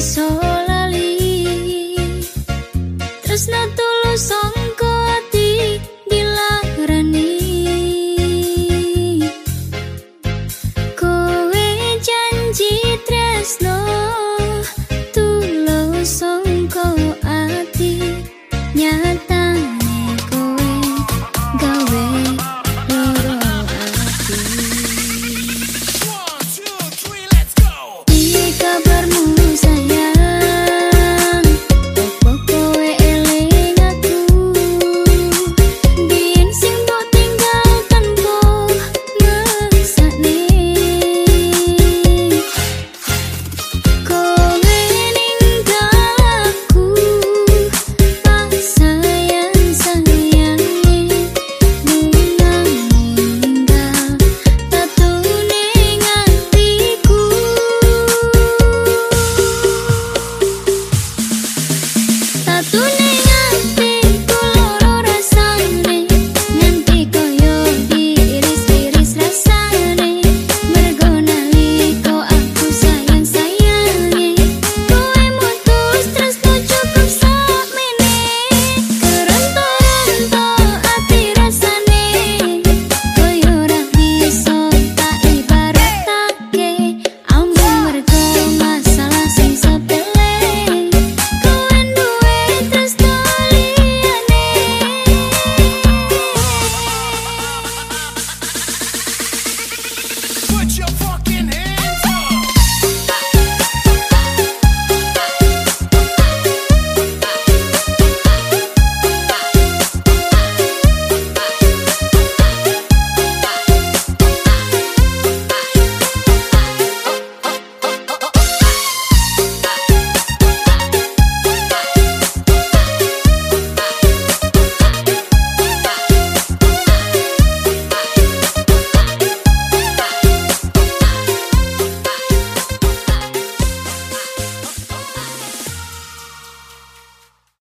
so